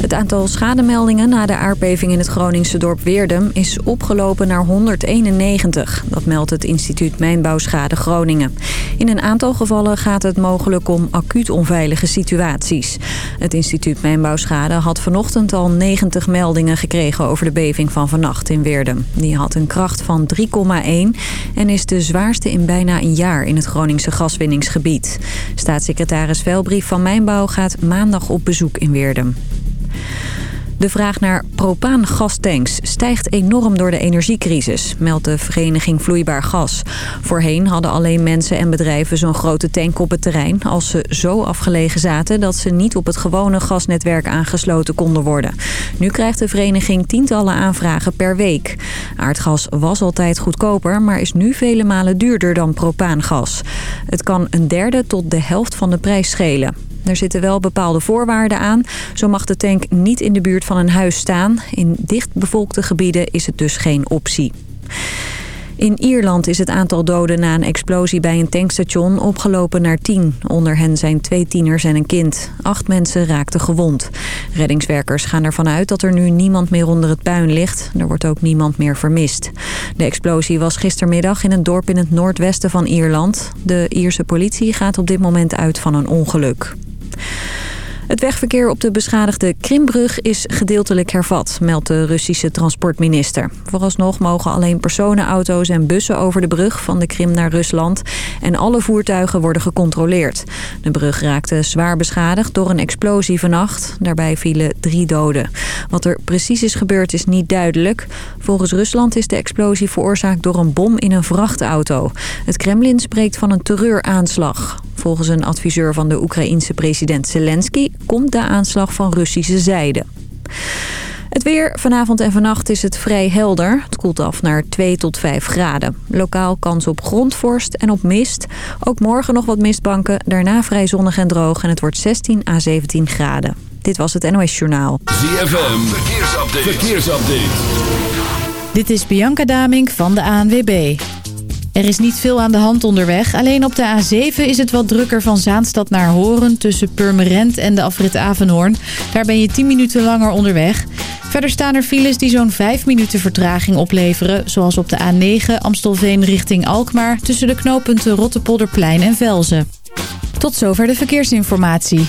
Het aantal schademeldingen na de aardbeving in het Groningse dorp Weerdum is opgelopen naar 191. Dat meldt het instituut Mijnbouwschade Groningen. In een aantal gevallen gaat het mogelijk om acuut onveilige situaties. Het instituut Mijnbouwschade had vanochtend al 90 meldingen gekregen over de beving van vannacht in Weerdum. Die had een kracht van 3,1 en is de zwaarste in bijna een jaar in het Groningse gaswinningsgebied. Staatssecretaris Velbrief van Mijnbouw gaat maandag op bezoek in Weerdum. De vraag naar propaangastanks stijgt enorm door de energiecrisis, meldt de vereniging Vloeibaar Gas. Voorheen hadden alleen mensen en bedrijven zo'n grote tank op het terrein als ze zo afgelegen zaten dat ze niet op het gewone gasnetwerk aangesloten konden worden. Nu krijgt de vereniging tientallen aanvragen per week. Aardgas was altijd goedkoper, maar is nu vele malen duurder dan propaangas. Het kan een derde tot de helft van de prijs schelen. Er zitten wel bepaalde voorwaarden aan. Zo mag de tank niet in de buurt van een huis staan. In dichtbevolkte gebieden is het dus geen optie. In Ierland is het aantal doden na een explosie bij een tankstation opgelopen naar tien. Onder hen zijn twee tieners en een kind. Acht mensen raakten gewond. Reddingswerkers gaan ervan uit dat er nu niemand meer onder het puin ligt. Er wordt ook niemand meer vermist. De explosie was gistermiddag in een dorp in het noordwesten van Ierland. De Ierse politie gaat op dit moment uit van een ongeluk. Het wegverkeer op de beschadigde Krimbrug is gedeeltelijk hervat, meldt de Russische transportminister. Vooralsnog mogen alleen personenauto's en bussen over de brug van de Krim naar Rusland en alle voertuigen worden gecontroleerd. De brug raakte zwaar beschadigd door een explosie vannacht. Daarbij vielen drie doden. Wat er precies is gebeurd is niet duidelijk. Volgens Rusland is de explosie veroorzaakt door een bom in een vrachtauto. Het Kremlin spreekt van een terreuraanslag. Volgens een adviseur van de Oekraïense president Zelensky komt de aanslag van Russische zijde. Het weer. Vanavond en vannacht is het vrij helder. Het koelt af naar 2 tot 5 graden. Lokaal kans op grondvorst en op mist. Ook morgen nog wat mistbanken. Daarna vrij zonnig en droog. En het wordt 16 à 17 graden. Dit was het NOS Journaal. ZFM. Verkeersupdate. Verkeersupdate. Dit is Bianca Damink van de ANWB. Er is niet veel aan de hand onderweg. Alleen op de A7 is het wat drukker van Zaanstad naar Horen... tussen Purmerend en de afrit Avenhoorn. Daar ben je 10 minuten langer onderweg. Verder staan er files die zo'n 5 minuten vertraging opleveren... zoals op de A9 Amstelveen richting Alkmaar... tussen de knooppunten Rottepolderplein en Velzen. Tot zover de verkeersinformatie.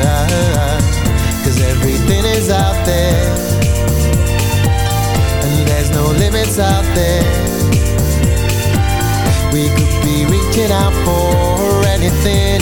this. We could be reaching out for anything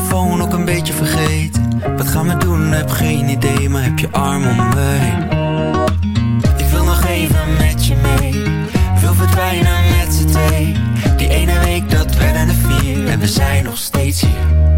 telefoon ook een beetje vergeten. Wat gaan we doen? Heb geen idee, maar heb je arm om me heen. Ik wil nog even met je mee. Wil verdwijnen met z'n twee. Die ene week dat werden er vier en we zijn nog steeds hier.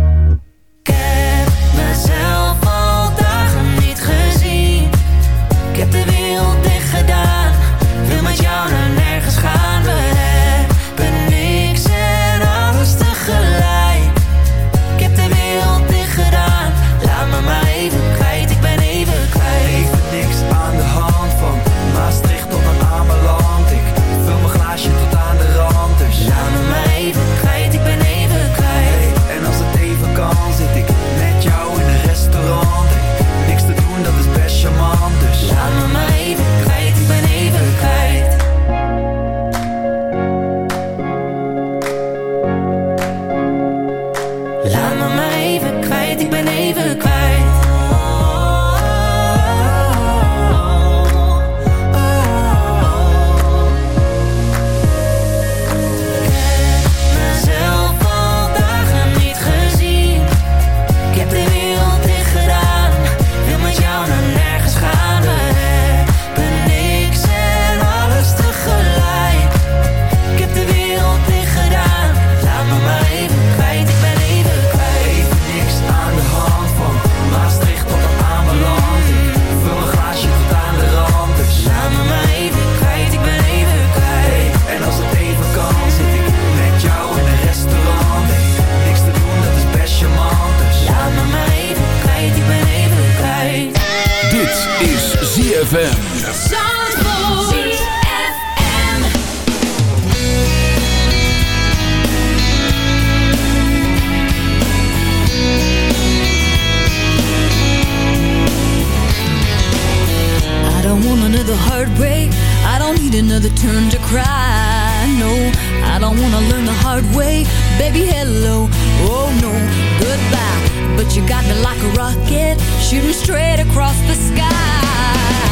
baby hello. Oh no goodbye. But you got me like a rocket shooting straight across the sky.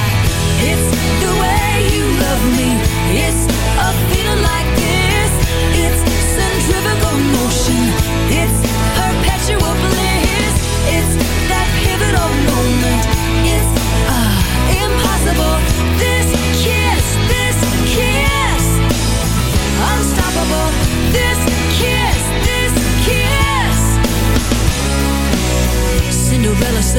It's the way you love me. It's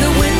the wind